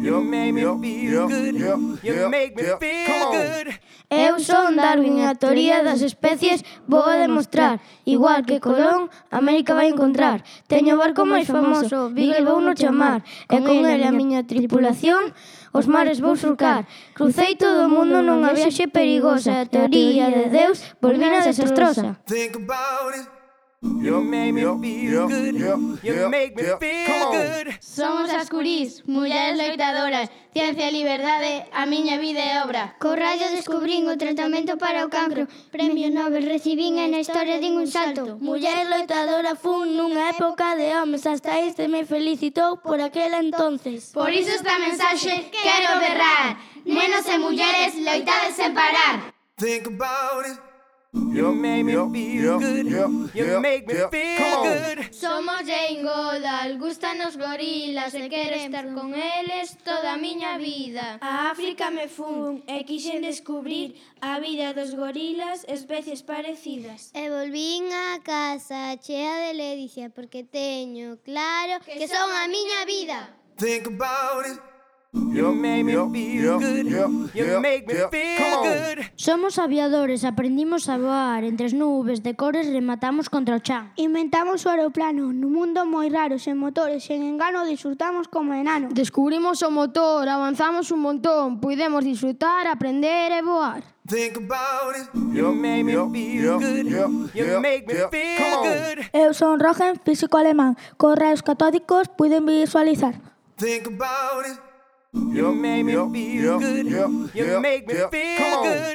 You make me feel good. You make me feel good. Eu son Darwin, a teoría das especies vou a demostrar. Igual que Colón, América vai encontrar. Teño o barco máis famoso, Beagle vou no chamar. E con ele a miña tripulación os mares vou surcar. Crucei todo o mundo nunha viaxe perigosa, a teoría de Deus volvina desastrosa. Think about it. You make me feel good. You make me feel good. Somos as curís, mulleres loitadoras, ciencia e liberdade, a miña vida e obra. Co rayo descubrín o tratamento para o cancro Premio Nobel recibín e na historia din un salto Muller loitadora fun nunha época de homes Hasta este me felicitou por aquela entonces Por iso esta mensaxe quero berrar. Nenos e mulleres, loitades sen parar. Think about it. You make me feel good. You make me feel good. Somos Jane Goodall, gustan os gorilas e quero estar con eles toda a miña vida. A África me fun e quixen descubrir a vida dos gorilas, especies parecidas. E volvín a casa chea de ledicia porque teño claro que son a miña vida. Think about it. You make me feel good. You make me feel good. Somos aviadores, aprendimos a voar entre as nubes de cores, rematamos contra o chan. Inventamos o aeroplano, nun mundo moi raro, sen motores, sen engano, disfrutamos como enano. Descubrimos o motor, avanzamos un montón, puidemos disfrutar, aprender e voar. Think about it. You make me feel good. You make me feel good. Eu son Rogen, físico alemán. Con raios catódicos puiden visualizar. Think about it. You make me feel good.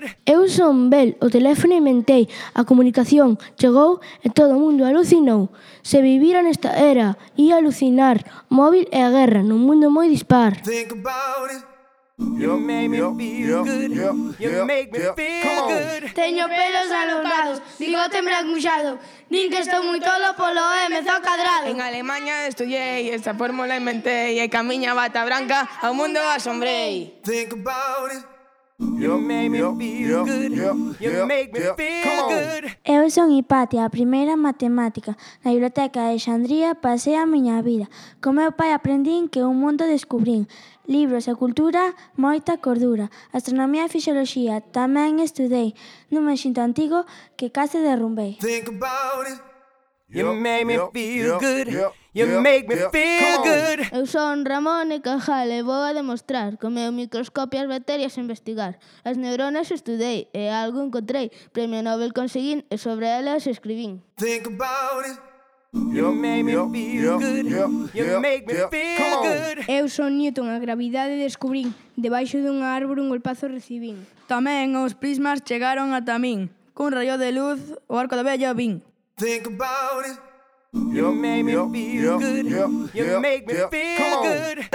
It Eu son Bel, o teléfono inventei, a comunicación chegou e todo o mundo alucinou. Se vivira nesta era, ia alucinar, móvil e a guerra, nun mundo moi dispar. Think about it. You make me feel good. You make me feel good. Teño pelos alongados, bigote brancuxado, nin que estou moi tolo polo M zo cadrado. En Alemanha estudiei, esta fórmula inventei, e camiña bata branca ao mundo asombrei. Think about it. You make me feel good. Eu soni pate a primeira matemática. Na biblioteca de Xandría pasei a miña vida. Co meu pai aprendín que un mundo descubrín. Libros e cultura, moita cordura. Astronomía e fisioloxía tamén estudei nun mexinto antigo que case derrumbei. Think about it. You make me feel good. You yeah, make me yeah, feel good. Eu son Ramón e Cajal e vou a demostrar co meu microscopio as bacterias a investigar. As neuronas estudei e algo encontrei. Premio Nobel conseguín e sobre elas escribín. Think about it. You make me feel good. You make me feel good. Eu son Newton, a gravidade descubrín. Debaixo dunha árbore un golpazo recibín. Tamén os prismas chegaron ata min. Cun rayo de luz, o arco da bella vin. Think about it. You make me feel good. You make me feel good.